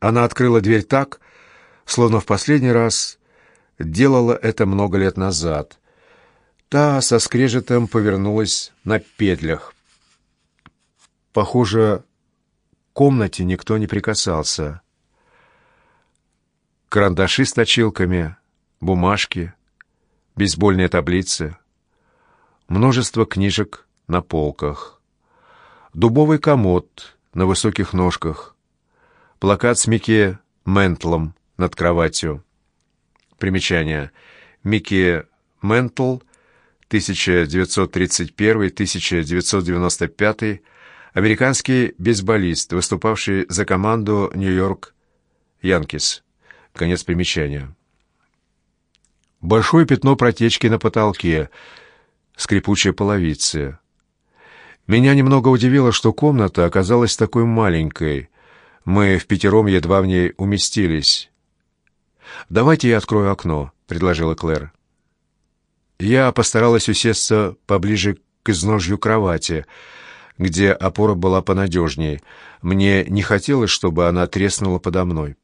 Она открыла дверь так, словно в последний раз делала это много лет назад. Та со скрежетом повернулась на петлях. Похоже, к комнате никто не прикасался. Карандаши с точилками, бумажки, бейсбольные таблицы, множество книжек на полках, дубовый комод на высоких ножках, плакат с Микки Ментлом над кроватью. Примечание. Микки Ментл, 1931-1995, американский бейсболист, выступавший за команду Нью-Йорк Янкис. Конец примечания. Большое пятно протечки на потолке, скрипучие половицы. Меня немного удивило, что комната оказалась такой маленькой. Мы в пятером едва в ней уместились. «Давайте я открою окно», — предложила Клэр. Я постаралась усесться поближе к изножью кровати, где опора была понадежней. Мне не хотелось, чтобы она треснула подо мной.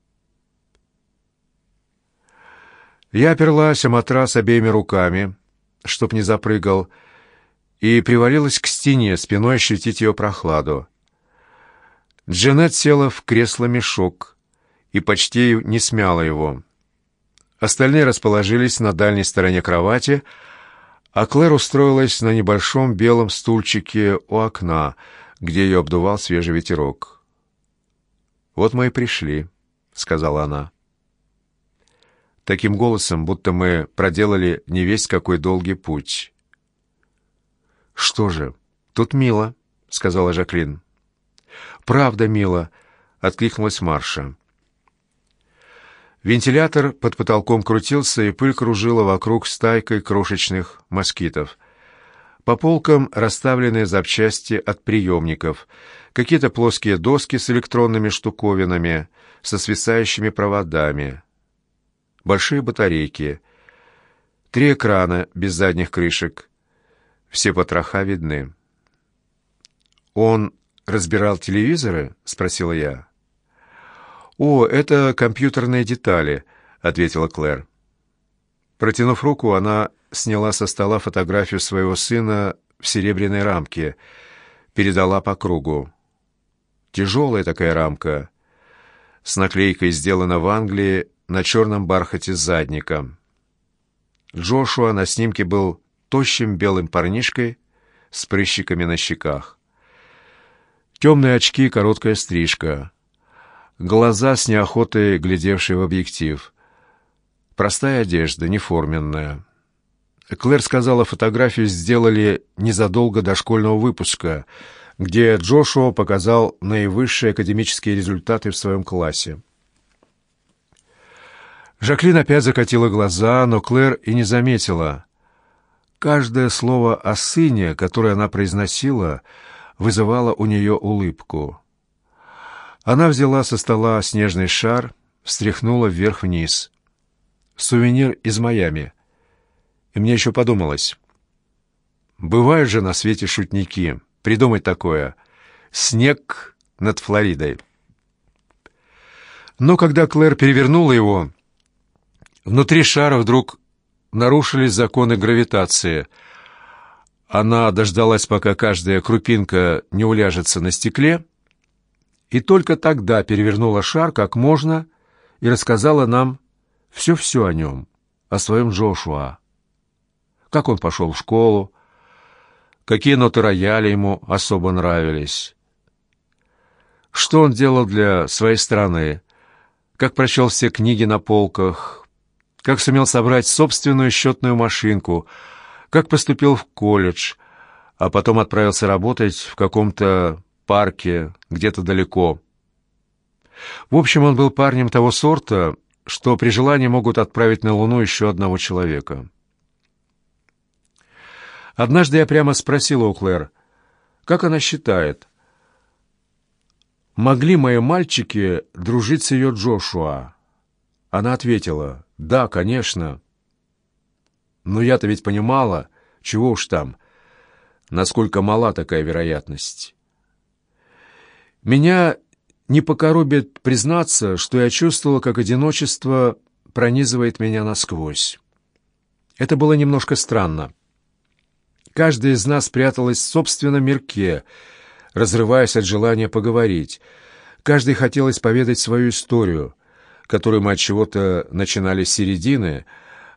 Я оперлась о матрас обеими руками, чтоб не запрыгал, и привалилась к стене, спиной ощутить ее прохладу. Джанет села в кресло-мешок и почти не смяла его. Остальные расположились на дальней стороне кровати, а Клэр устроилась на небольшом белом стульчике у окна, где ее обдувал свежий ветерок. «Вот мы и пришли», — сказала она. Таким голосом, будто мы проделали не весь какой долгий путь. «Что же, тут мило», — сказала Жаклин. «Правда мило», — откликнулась Марша. Вентилятор под потолком крутился, и пыль кружила вокруг стайкой крошечных москитов. По полкам расставлены запчасти от приемников, какие-то плоские доски с электронными штуковинами, со свисающими проводами, большие батарейки, три экрана без задних крышек. Все потроха видны. «Он разбирал телевизоры?» — спросила я. «О, это компьютерные детали», — ответила Клэр. Протянув руку, она сняла со стола фотографию своего сына в серебряной рамке, передала по кругу. Тяжелая такая рамка, с наклейкой сделана в Англии на черном бархате с задником. Джошуа на снимке был тощим белым парнишкой с прыщиками на щеках. Темные очки, короткая стрижка — глаза с неохотой глядевшие в объектив. Простая одежда, неформенная. Клэр сказала, фотографию сделали незадолго до школьного выпуска, где Джошуа показал наивысшие академические результаты в своем классе. Жаклин опять закатила глаза, но Клэр и не заметила. Каждое слово о сыне, которое она произносила, вызывало у нее улыбку. Она взяла со стола снежный шар, встряхнула вверх-вниз. Сувенир из Майами. И мне еще подумалось. Бывают же на свете шутники. Придумать такое. Снег над Флоридой. Но когда Клэр перевернула его, внутри шара вдруг нарушились законы гравитации. Она дождалась, пока каждая крупинка не уляжется на стекле, и только тогда перевернула шар как можно и рассказала нам все-все о нем, о своем Джошуа. Как он пошел в школу, какие ноты рояля ему особо нравились, что он делал для своей страны, как прочел все книги на полках, как сумел собрать собственную счетную машинку, как поступил в колледж, а потом отправился работать в каком-то парке, где-то далеко. В общем, он был парнем того сорта, что при желании могут отправить на Луну еще одного человека. Однажды я прямо спросила у Клэр, как она считает, могли мои мальчики дружить с ее Джошуа? Она ответила, да, конечно. Но я-то ведь понимала, чего уж там, насколько мала такая вероятность. Меня не покоробит признаться, что я чувствовал, как одиночество пронизывает меня насквозь. Это было немножко странно. Каждая из нас пряталась в собственном мирке, разрываясь от желания поговорить. Каждый хотелось поведать свою историю, которую мы от чего-то начинали с середины,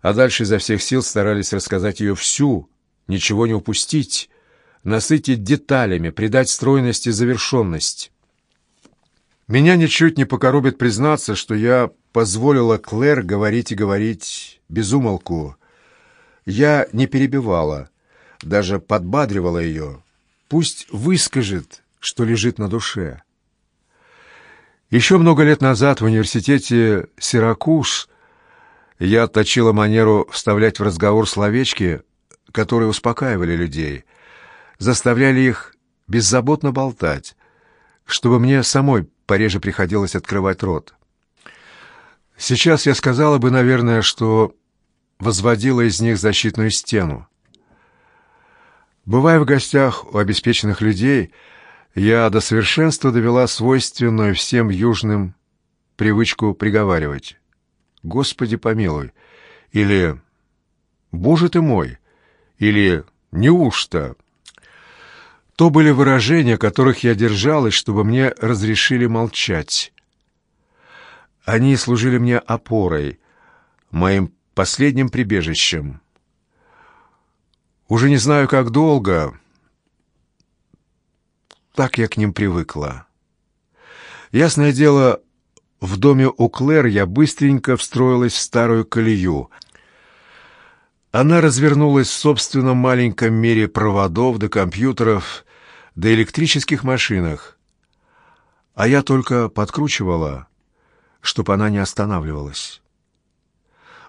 а дальше изо всех сил старались рассказать ее всю, ничего не упустить, насытить деталями, придать стройность и завершенность. Меня ничуть не покоробит признаться, что я позволила Клэр говорить и говорить без умолку. Я не перебивала, даже подбадривала ее. Пусть выскажет, что лежит на душе. Еще много лет назад в университете Сиракуш я отточила манеру вставлять в разговор словечки, которые успокаивали людей, заставляли их беззаботно болтать, чтобы мне самой пореже приходилось открывать рот. Сейчас я сказала бы, наверное, что возводила из них защитную стену. Бывая в гостях у обеспеченных людей, я до совершенства довела свойственную всем южным привычку приговаривать. «Господи помилуй!» или «Боже ты мой!» или «Неужто?» То были выражения, которых я держалась, чтобы мне разрешили молчать. Они служили мне опорой, моим последним прибежищем. Уже не знаю, как долго. Так я к ним привыкла. Ясное дело, в доме у Клэр я быстренько встроилась в старую колею. Она развернулась в собственном маленьком мире проводов до компьютеров, до электрических машинах. А я только подкручивала, чтобы она не останавливалась.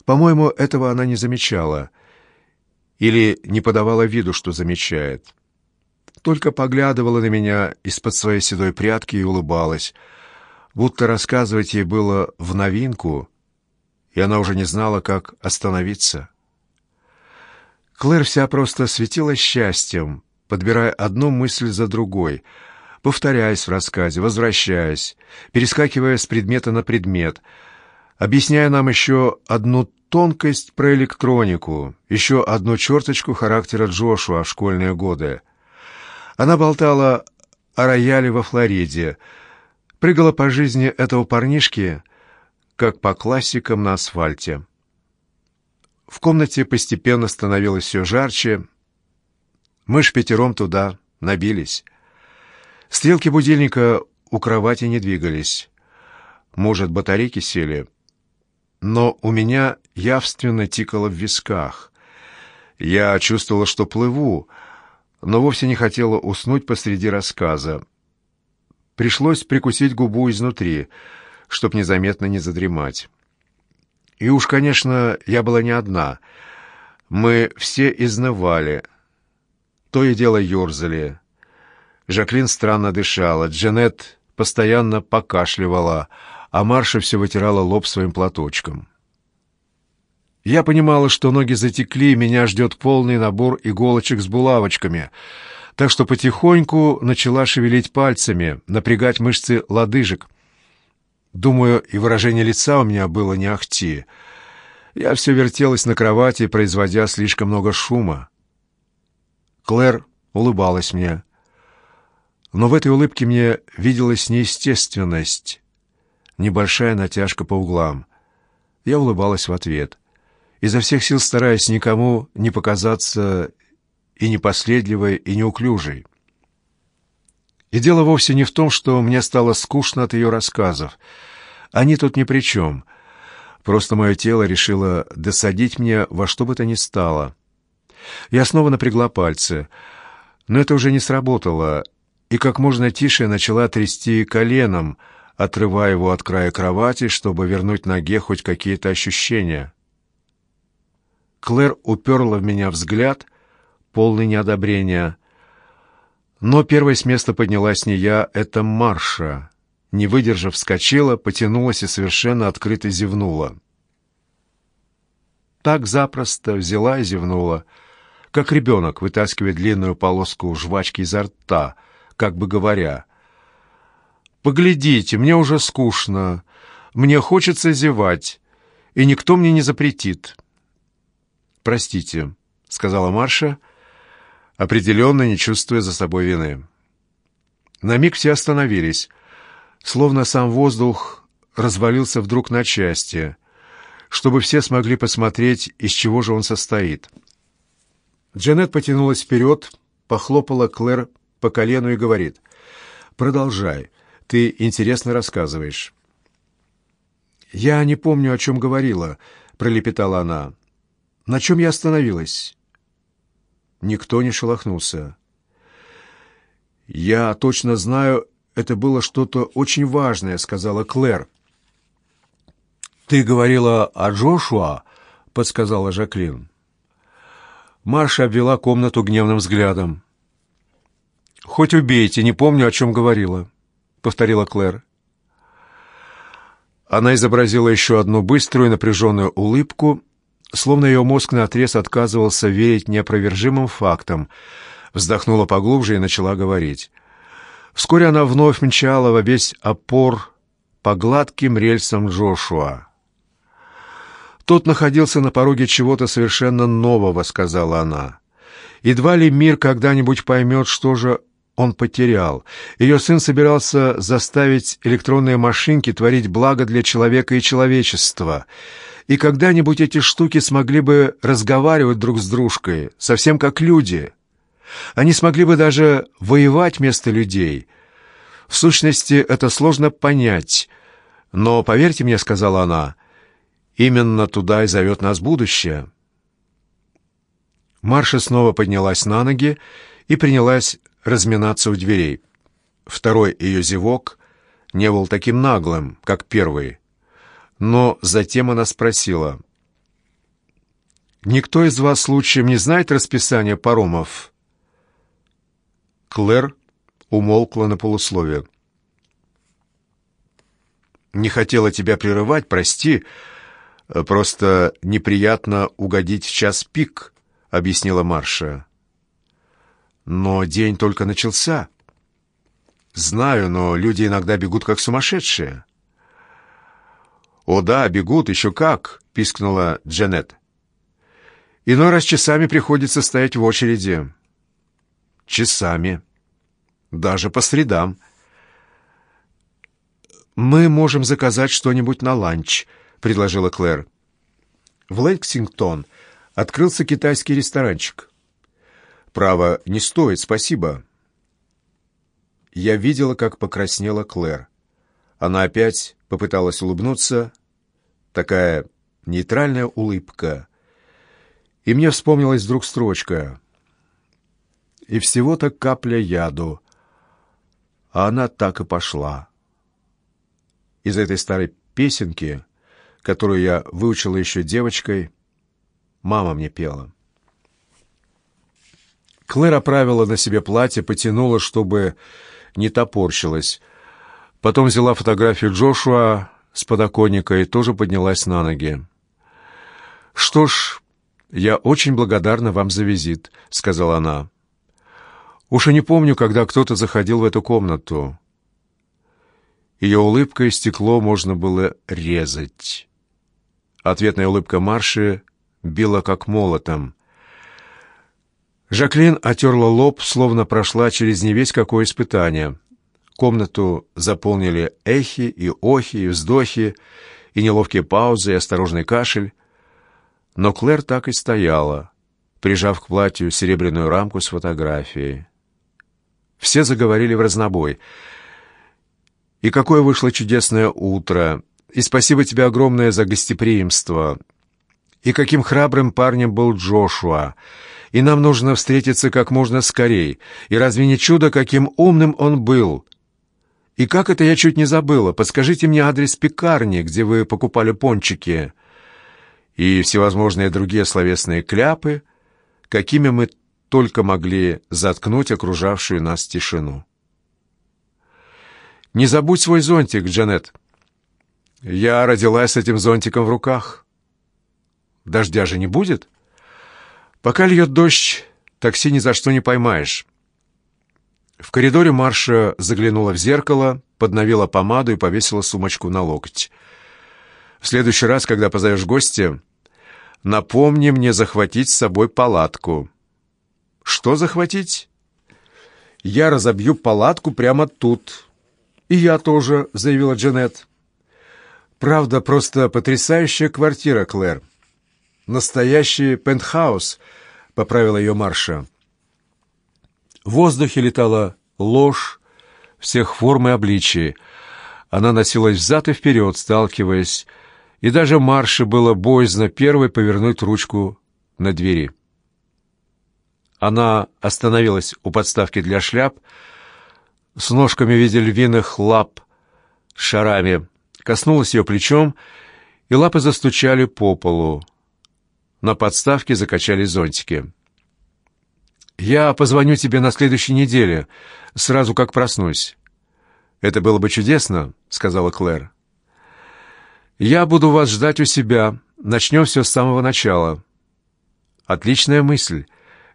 По-моему, этого она не замечала — или не подавала виду, что замечает. Только поглядывала на меня из-под своей седой прядки и улыбалась, будто рассказывать ей было в новинку, и она уже не знала, как остановиться. Клэр вся просто светила счастьем, подбирая одну мысль за другой, повторяясь в рассказе, возвращаясь, перескакивая с предмета на предмет, объясняя нам еще одну тонкость про электронику, еще одну черточку характера Джошуа в школьные годы. Она болтала о рояле во Флориде, прыгала по жизни этого парнишки, как по классикам на асфальте. В комнате постепенно становилось все жарче. Мы ж пятером туда набились. Стрелки будильника у кровати не двигались. Может, батарейки сели — но у меня явственно тикало в висках. Я чувствовала, что плыву, но вовсе не хотела уснуть посреди рассказа. Пришлось прикусить губу изнутри, чтоб незаметно не задремать. И уж, конечно, я была не одна. Мы все изнывали. То и дело ерзали. Жаклин странно дышала, Джанет постоянно покашливала, а Марша все вытирала лоб своим платочком. Я понимала, что ноги затекли, и меня ждет полный набор иголочек с булавочками, так что потихоньку начала шевелить пальцами, напрягать мышцы лодыжек. Думаю, и выражение лица у меня было не ахти. Я все вертелась на кровати, производя слишком много шума. Клэр улыбалась мне. Но в этой улыбке мне виделась неестественность, небольшая натяжка по углам. Я улыбалась в ответ, изо всех сил стараясь никому не показаться и непоследливой, и неуклюжей. И дело вовсе не в том, что мне стало скучно от ее рассказов. Они тут ни при чем. Просто мое тело решило досадить мне во что бы то ни стало. Я снова напрягла пальцы, но это уже не сработало, и как можно тише начала трясти коленом, отрывая его от края кровати, чтобы вернуть ноге хоть какие-то ощущения. Клэр уперла в меня взгляд, полный неодобрения. Но первой с места поднялась не я, это Марша. Не выдержав, вскочила, потянулась и совершенно открыто зевнула. Так запросто взяла и зевнула, как ребенок вытаскивает длинную полоску жвачки изо рта, как бы говоря — Поглядите, мне уже скучно. Мне хочется зевать, и никто мне не запретит». «Простите», — сказала Марша, определенно не чувствуя за собой вины. На миг все остановились, словно сам воздух развалился вдруг на части, чтобы все смогли посмотреть, из чего же он состоит. Джанет потянулась вперед, похлопала Клэр по колену и говорит, «Продолжай, ты интересно рассказываешь». «Я не помню, о чем говорила», — пролепетала она. «На чем я остановилась?» Никто не шелохнулся. «Я точно знаю, это было что-то очень важное», — сказала Клэр. «Ты говорила о Джошуа?» — подсказала Жаклин. Марша обвела комнату гневным взглядом. «Хоть убейте, не помню, о чем говорила», — повторила Клэр. Она изобразила еще одну быструю напряженную улыбку, словно ее мозг наотрез отказывался верить неопровержимым фактам, вздохнула поглубже и начала говорить. Вскоре она вновь мчала во весь опор по гладким рельсам Джошуа. «Тот находился на пороге чего-то совершенно нового», — сказала она. «Едва ли мир когда-нибудь поймет, что же он потерял. Ее сын собирался заставить электронные машинки творить благо для человека и человечества. И когда-нибудь эти штуки смогли бы разговаривать друг с дружкой, совсем как люди». Они смогли бы даже воевать вместо людей. В сущности, это сложно понять. Но, поверьте мне, — сказала она, — именно туда и зовет нас будущее. Марша снова поднялась на ноги и принялась разминаться у дверей. Второй ее зевок не был таким наглым, как первый. Но затем она спросила. «Никто из вас случаем не знает расписание паромов?» Клэр умолкла на полусловие. «Не хотела тебя прерывать, прости. Просто неприятно угодить в час пик», — объяснила Марша. «Но день только начался». «Знаю, но люди иногда бегут как сумасшедшие». «О да, бегут, еще как!» — пискнула Джанет. «Иной раз часами приходится стоять в очереди» часами, даже по средам. «Мы можем заказать что-нибудь на ланч», — предложила Клэр. В Лексингтон открылся китайский ресторанчик. «Право, не стоит, спасибо». Я видела, как покраснела Клэр. Она опять попыталась улыбнуться. Такая нейтральная улыбка. И мне вспомнилась вдруг строчка и всего-то капля яду. А она так и пошла. Из этой старой песенки, которую я выучила еще девочкой, мама мне пела. Клэр оправила на себе платье, потянула, чтобы не топорщилась. Потом взяла фотографию Джошуа с подоконника и тоже поднялась на ноги. «Что ж, я очень благодарна вам за визит», — сказала она. Уж и не помню, когда кто-то заходил в эту комнату. Ее улыбка и стекло можно было резать. Ответная улыбка Марши била как молотом. Жаклин отерла лоб, словно прошла через не весь какое испытание. Комнату заполнили эхи и охи, и вздохи, и неловкие паузы, и осторожный кашель. Но Клэр так и стояла, прижав к платью серебряную рамку с фотографией. Все заговорили в разнобой. «И какое вышло чудесное утро! И спасибо тебе огромное за гостеприимство! И каким храбрым парнем был Джошуа! И нам нужно встретиться как можно скорей! И разве не чудо, каким умным он был!» «И как это я чуть не забыла? Подскажите мне адрес пекарни, где вы покупали пончики» и всевозможные другие словесные кляпы, какими мы только могли заткнуть окружавшую нас тишину. «Не забудь свой зонтик, Джанет. Я родилась с этим зонтиком в руках. Дождя же не будет? Пока льет дождь, такси ни за что не поймаешь. В коридоре Марша заглянула в зеркало, подновила помаду и повесила сумочку на локоть. «В следующий раз, когда позовешь гостя, напомни мне захватить с собой палатку». «Что захватить?» «Я разобью палатку прямо тут». «И я тоже», — заявила Джанет. «Правда, просто потрясающая квартира, Клэр. Настоящий пентхаус», — поправила ее Марша. В воздухе летала ложь всех форм и обличий. Она носилась взад и вперед, сталкиваясь, и даже Марше было боязно первой повернуть ручку на двери. Она остановилась у подставки для шляп, с ножками в виде львиных лап, шарами, коснулась ее плечом, и лапы застучали по полу. На подставке закачались зонтики. «Я позвоню тебе на следующей неделе, сразу как проснусь». «Это было бы чудесно», — сказала Клэр. «Я буду вас ждать у себя. Начнем все с самого начала». «Отличная мысль.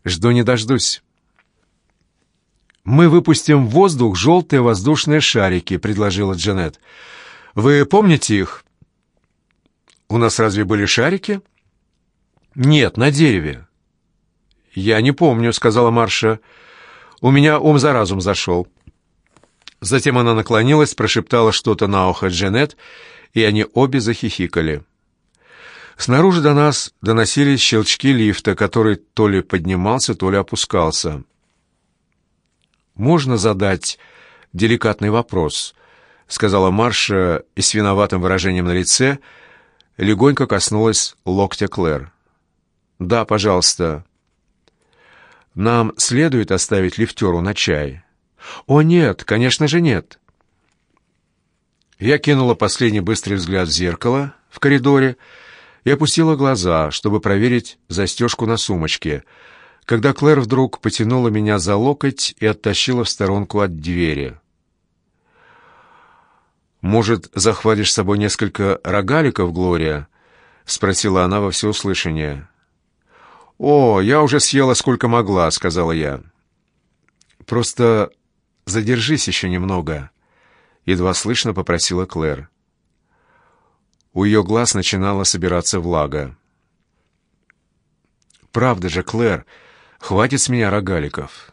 Жду не дождусь». «Мы выпустим в воздух желтые воздушные шарики», — предложила Джанет. «Вы помните их?» «У нас разве были шарики?» «Нет, на дереве. «Я не помню», — сказала Марша. «У меня ум за разум зашел». Затем она наклонилась, прошептала что-то на ухо Джанет, и они обе захихикали. Снаружи до нас доносились щелчки лифта, который то ли поднимался, то ли опускался. «Можно задать деликатный вопрос?» — сказала Марша и с виноватым выражением на лице легонько коснулась локтя Клэр. «Да, пожалуйста», нам следует оставить лифтеру на чай? О, нет, конечно же нет. Я кинула последний быстрый взгляд в зеркало в коридоре и опустила глаза, чтобы проверить застежку на сумочке, когда Клэр вдруг потянула меня за локоть и оттащила в сторонку от двери. «Может, захватишь с собой несколько рогаликов, Глория?» — спросила она во всеуслышание. «О, я уже съела сколько могла», — сказала я. «Просто задержись еще немного», — едва слышно попросила Клэр. У ее глаз начинала собираться влага. «Правда же, Клэр, хватит с меня рогаликов».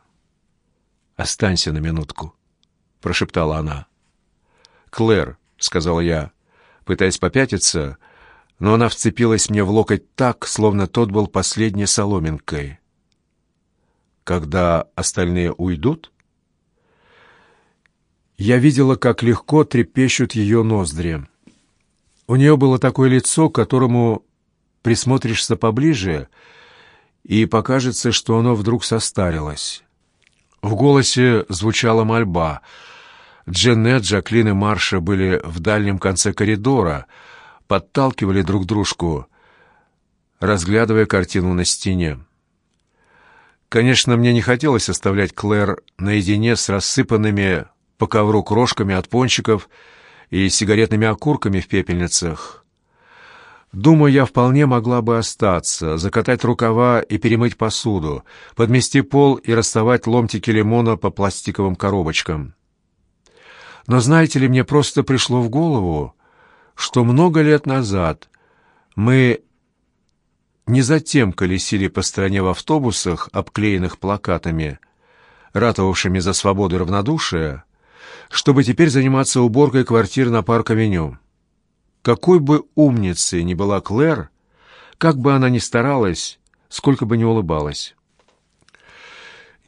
«Останься на минутку», — прошептала она. «Клэр», — сказал я, пытаясь попятиться, — но она вцепилась мне в локоть так, словно тот был последней соломинкой. Когда остальные уйдут, я видела, как легко трепещут ее ноздри. У нее было такое лицо, к которому присмотришься поближе, и покажется, что оно вдруг состарилось. В голосе звучала мольба. Дженнет, Джаклин и Марша были в дальнем конце коридора — подталкивали друг дружку, разглядывая картину на стене. Конечно, мне не хотелось оставлять Клэр наедине с рассыпанными по ковру крошками от пончиков и сигаретными окурками в пепельницах. Думаю, я вполне могла бы остаться, закатать рукава и перемыть посуду, подмести пол и расставать ломтики лимона по пластиковым коробочкам. Но знаете ли, мне просто пришло в голову, что много лет назад мы не затем колесили по стране в автобусах, обклеенных плакатами, ратовавшими за свободу равнодушие, чтобы теперь заниматься уборкой квартир на парк-авеню. Какой бы умницей ни была Клэр, как бы она ни старалась, сколько бы ни улыбалась.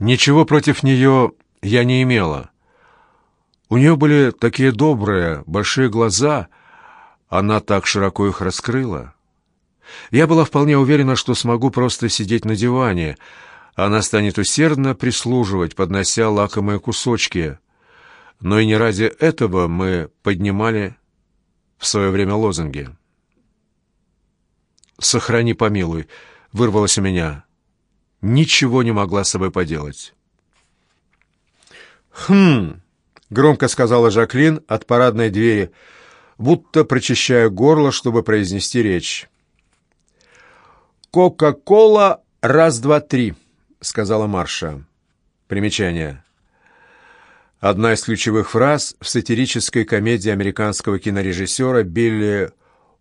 Ничего против нее я не имела. У нее были такие добрые, большие глаза — она так широко их раскрыла. Я была вполне уверена, что смогу просто сидеть на диване. Она станет усердно прислуживать, поднося лакомые кусочки. Но и не ради этого мы поднимали в свое время лозунги. «Сохрани, помилуй», — вырвалось у меня. Ничего не могла с собой поделать. «Хм», — громко сказала Жаклин от парадной двери, — будто прочищая горло, чтобы произнести речь. «Кока-кола раз, два, три», — сказала Марша. Примечание. Одна из ключевых фраз в сатирической комедии американского кинорежиссера Билли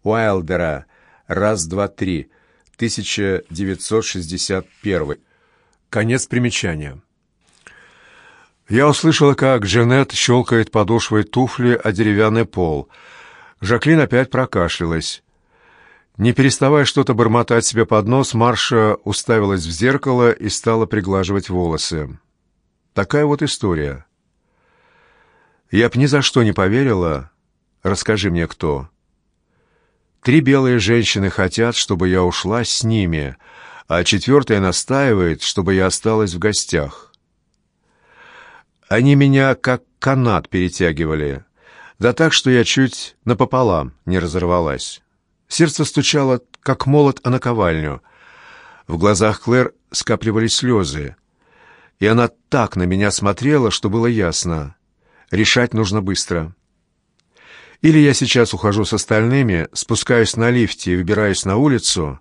Уайлдера «Раз, два, три», 1961. Конец примечания. Я услышала, как Джанет щелкает подошвой туфли о деревянный пол. Жаклин опять прокашлялась. Не переставая что-то бормотать себе под нос, Марша уставилась в зеркало и стала приглаживать волосы. Такая вот история. Я б ни за что не поверила. Расскажи мне, кто. Три белые женщины хотят, чтобы я ушла с ними, а четвертая настаивает, чтобы я осталась в гостях. Они меня как канат перетягивали, да так, что я чуть напополам не разорвалась. Сердце стучало, как молот о наковальню. В глазах Клэр скапливались слезы, и она так на меня смотрела, что было ясно. Решать нужно быстро. Или я сейчас ухожу с остальными, спускаюсь на лифте и выбираюсь на улицу,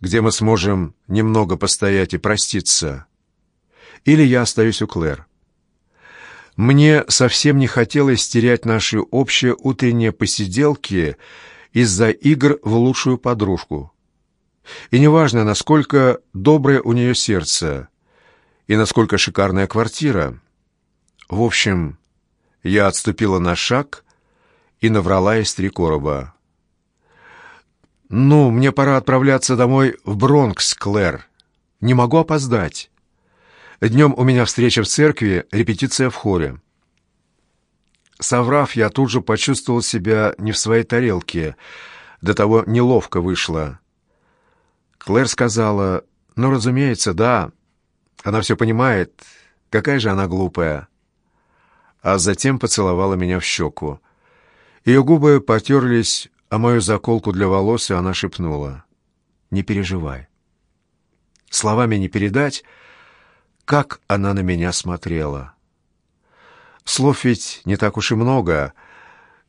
где мы сможем немного постоять и проститься. Или я остаюсь у Клэр. Мне совсем не хотелось терять наши общие утренние посиделки из-за игр в лучшую подружку. И неважно, насколько доброе у нее сердце и насколько шикарная квартира. В общем, я отступила на шаг и наврала из три короба. «Ну, мне пора отправляться домой в Бронкс, Клэр. Не могу опоздать. Днем у меня встреча в церкви, репетиция в хоре». Соврав, я тут же почувствовал себя не в своей тарелке. До того неловко вышло. Клэр сказала, «Ну, разумеется, да. Она все понимает. Какая же она глупая» а затем поцеловала меня в щеку. Ее губы потерлись о мою заколку для волос, и она шепнула. «Не переживай». Словами не передать, как она на меня смотрела. Слов ведь не так уж и много.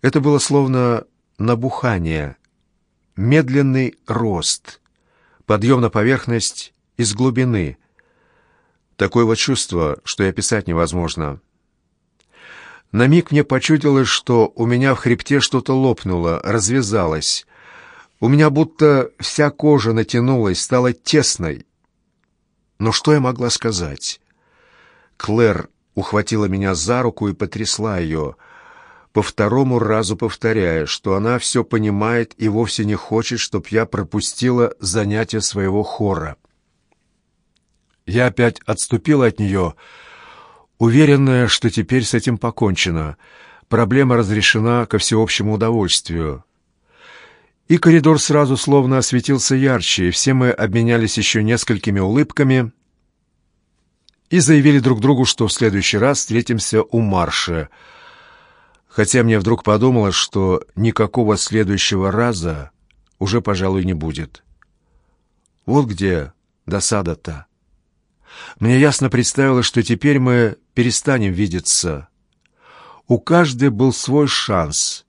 Это было словно набухание, медленный рост, подъем на поверхность из глубины. Такое вот чувство, что и описать невозможно. На миг мне почудилось, что у меня в хребте что-то лопнуло, развязалось. У меня будто вся кожа натянулась, стала тесной. Но что я могла сказать? Клэр ухватила меня за руку и потрясла ее, по второму разу повторяя, что она все понимает и вовсе не хочет, чтоб я пропустила занятие своего хора. Я опять отступила от нее, — уверенная, что теперь с этим покончено, проблема разрешена ко всеобщему удовольствию. И коридор сразу словно осветился ярче, и все мы обменялись еще несколькими улыбками и заявили друг другу, что в следующий раз встретимся у Марша, хотя мне вдруг подумалось, что никакого следующего раза уже, пожалуй, не будет. Вот где досада-то. Мне ясно представилось, что теперь мы перестанем видеться. У каждой был свой шанс.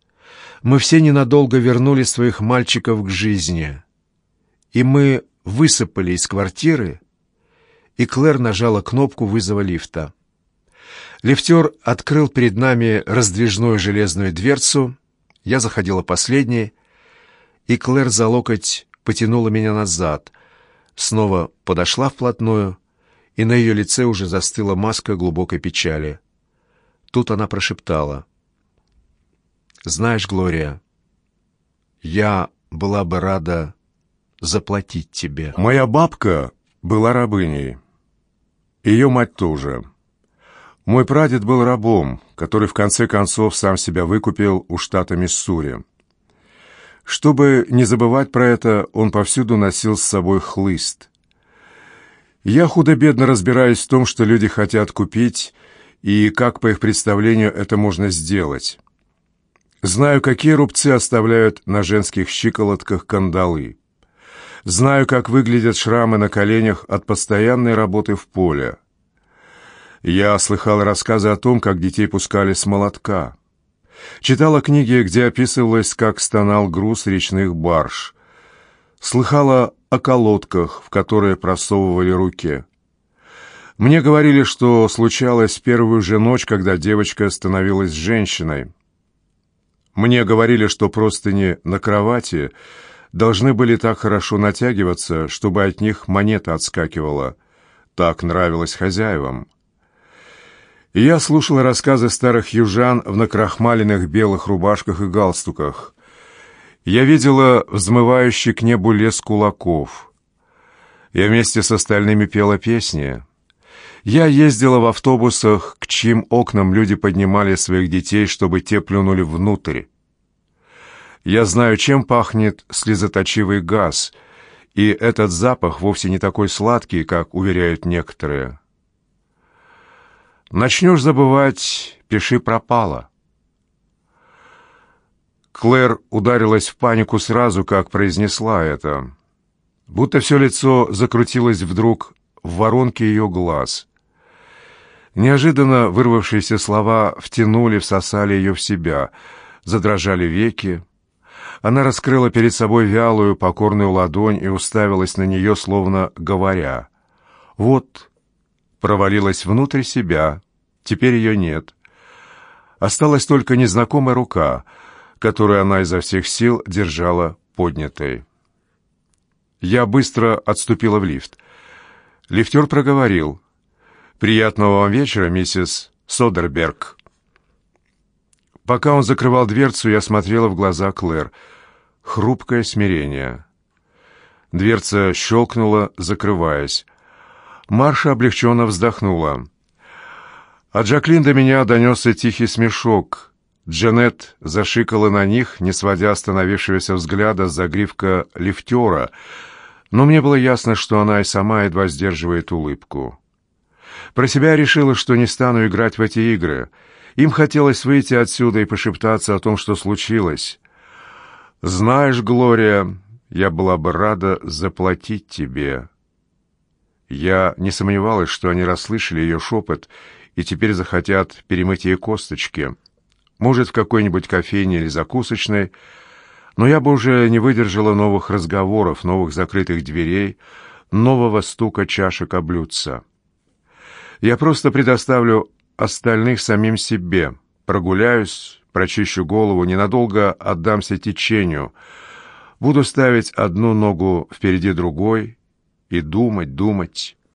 Мы все ненадолго вернули своих мальчиков к жизни. И мы высыпали из квартиры, и Клэр нажала кнопку вызова лифта. Лифтер открыл перед нами раздвижную железную дверцу, я заходила последней, и Клэр за локоть потянула меня назад, снова подошла вплотную и на ее лице уже застыла маска глубокой печали. Тут она прошептала. «Знаешь, Глория, я была бы рада заплатить тебе». Моя бабка была рабыней. Ее мать тоже. Мой прадед был рабом, который в конце концов сам себя выкупил у штата Миссури. Чтобы не забывать про это, он повсюду носил с собой хлыст. Я худо-бедно разбираюсь в том, что люди хотят купить, и как, по их представлению, это можно сделать. Знаю, какие рубцы оставляют на женских щиколотках кандалы. Знаю, как выглядят шрамы на коленях от постоянной работы в поле. Я слыхал рассказы о том, как детей пускали с молотка. Читала книги, где описывалось, как стонал груз речных барж. Слыхала о колодках, в которые просовывали руки. Мне говорили, что случалось первую же ночь, когда девочка становилась женщиной. Мне говорили, что простыни на кровати должны были так хорошо натягиваться, чтобы от них монета отскакивала. Так нравилось хозяевам. Я слушал рассказы старых южан в накрахмаленных белых рубашках и галстуках. Я видела взмывающий к небу лес кулаков. Я вместе с остальными пела песни. Я ездила в автобусах, к чьим окнам люди поднимали своих детей, чтобы те плюнули внутрь. Я знаю, чем пахнет слезоточивый газ, и этот запах вовсе не такой сладкий, как уверяют некоторые. Начнешь забывать, пиши пропало. Клэр ударилась в панику сразу, как произнесла это. Будто все лицо закрутилось вдруг в воронке ее глаз. Неожиданно вырвавшиеся слова втянули, всосали ее в себя, задрожали веки. Она раскрыла перед собой вялую, покорную ладонь и уставилась на нее, словно говоря. «Вот», провалилась внутрь себя, теперь ее нет. Осталась только незнакомая рука, которую она изо всех сил держала поднятой. Я быстро отступила в лифт. Лифтер проговорил. «Приятного вам вечера, миссис Содерберг». Пока он закрывал дверцу, я смотрела в глаза Клэр. Хрупкое смирение. Дверца щелкнула, закрываясь. Марша облегченно вздохнула. А Джаклин до меня донесся тихий смешок. Джанет зашикала на них, не сводя остановившегося взгляда с загривка лифтера, но мне было ясно, что она и сама едва сдерживает улыбку. Про себя решила, что не стану играть в эти игры. Им хотелось выйти отсюда и пошептаться о том, что случилось. «Знаешь, Глория, я была бы рада заплатить тебе». Я не сомневалась, что они расслышали ее шепот и теперь захотят перемыть ей косточки. Может, в какой-нибудь кофейне или закусочной, но я бы уже не выдержала новых разговоров, новых закрытых дверей, нового стука чашек о блюдца. Я просто предоставлю остальных самим себе. Прогуляюсь, прочищу голову, ненадолго отдамся течению. Буду ставить одну ногу впереди другой и думать, думать.